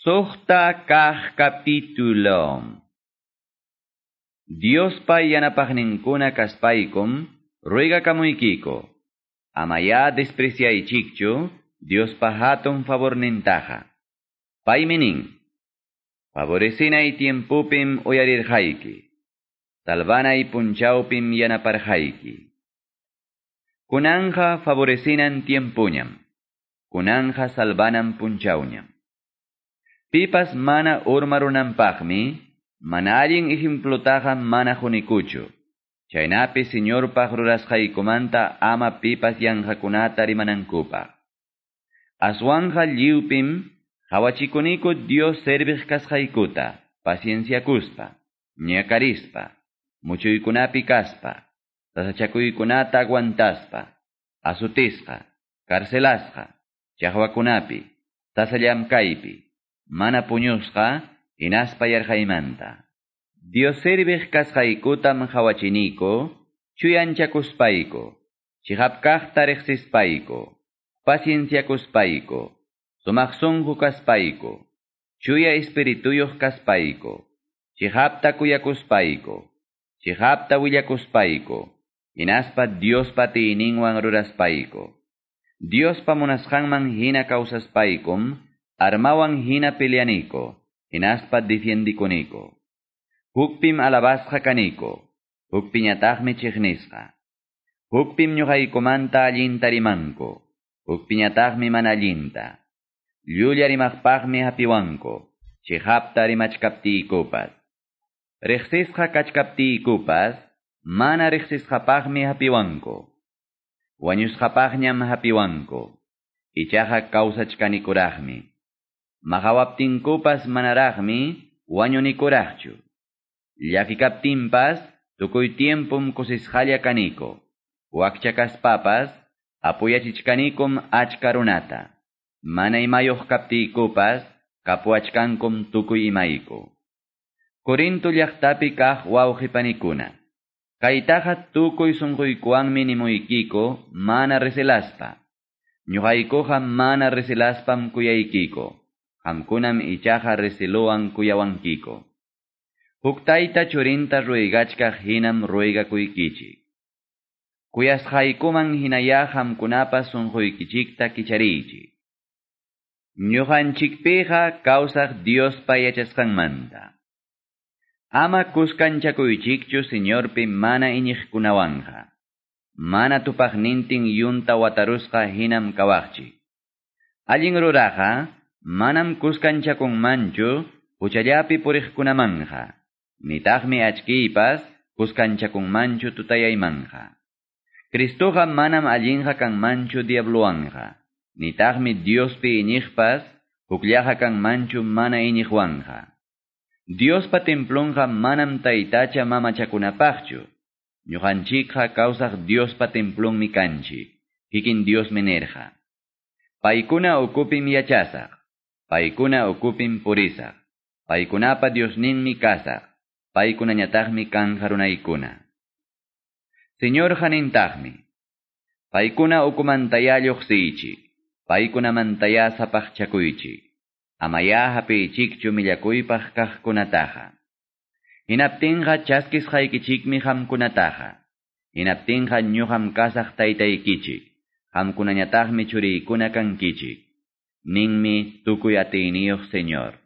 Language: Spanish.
Sohta kah capítulo. Dios pa yanapagninkuna kaspaikum, ruega kamuikiko. Amaya despreciaichikchu, Dios pa hatun favor nintaja. Paiminin. Favorecina y tiempupim uyarirhaiki. Salvana y punchaupim yanaparhaiki. Kunanja favorecinan tiempuñam. Kunanja salvanan punchauñam. Pipas mana urmarunanpaqmi, mana allin ejemplotaqa mana hunikuchu. Chaynapi señorpaq rurasqaykumanta ama pipas yanqakunata rimanankupaq. Aswanja lliwpim, hawachikuniku Dios serviq kasqaykuta, pacienciakuspa, ñakarispa, muchuykunapi kaspa, sasachakuykunata aguantaspa, asutisqa, karcelasqa, chaqwakunapi, sasallamkaypi, mana puñusqa inaspa yarhaymanta. Dios serviq kasqaykutam hawachiniko, chuyanchakuspayko, chihapkaqta riqsispayko, pacienciakuspayko, sumaqsunqu kaspayko, chuya espirituyuq kaspayko, chihapta kuyakuspayko, chihapta willakuspayko, inaspa Diospa tiininwan ruraspayko. Diospa munasqanman hina kawsaspaykum, armawan hina peleaniko, hinaspa defiendikoniko. Hukpim alabasqa kaniko, hukpiñataqmi chiqnisqa. Hukpim ñuqaykumanta allinta rimanko, hukpiñataqmi mana allinta. Llulla rimaqpaqmi hapiwanko, chihapta rimachkaptiykupas. Riqsisqa kachkaptiykupas, mana riqsisqapaqmi hapiwanko. Wañusqapaqñam hapiwanko, ichaqa kawsachkanikuraqmi. Mahawaptinkupas manaraqmi wañunikuraqchu. Llakikaptinpas tukuy tiempum kusisqalla kaniko. Wakchakaspapas apuyachichkanikum achka runata. Mana imayuq kaptiykupas kapuachkankum tukuy imayku. Corinto llaqtapi kaq wawqipanikuna. Kaytaqa tukuy sunquykuwanmi mana resilaspa. Ñuqaykuqa mana resilaspam kuyaykiko. Hamkunam ichaqa resiluwan kuyawankiko. Huktayta churinta ruigachkaq hinam ruigakuykichik. Kuyasqaykuman hinaya hamkunapas sunquykichikta kichariychik. Ñuqanchikpiqa kawsaq Diospa yachasqanmanta. Ama kuskanchakuychikchu Señorpi mana iñiqkunawanja. Mana tupaqnintin yunta watarusqa hinam kawaqchik. Allin ruraqa, manam kuskanchakunmanchu huchallapi puriqkunamanja. Nitaqmi achkiypas kuskanchakunmanchu tutayaymanja. Cristoqa manam allinja kanmanchu diabluanja. Nitaqmi Diospi iñiqpas hukllaja kanmanchu mana iñiqwanja. Diospa templonja manam taytacha mamachakunapaqchu. Ñuqanchikqa kawsaq Diospa templonmi kanchik. Hikin Dios menerja. Paykuna ukupim yachasaq. Paykuna ukupim purisaq. Paykunapa Diosninmi kasaq. Paykunañataqmi kanjarunaykuna. Señor hanintaqmi. Paykuna ukumantaya lluqsiychik. Paykunamantaya sapaqchakuychik. Amaya hapiychikchu millakuypaq kaqkunataqa. Hinaptinqa chaskisqaykichikmi hamkunataqa. Hinaptinqa ñuqam kasaq taytaykichik. Hamkunañataqmi churiykuna kankichik. Ninmi tukuy atiyniyuq Señor.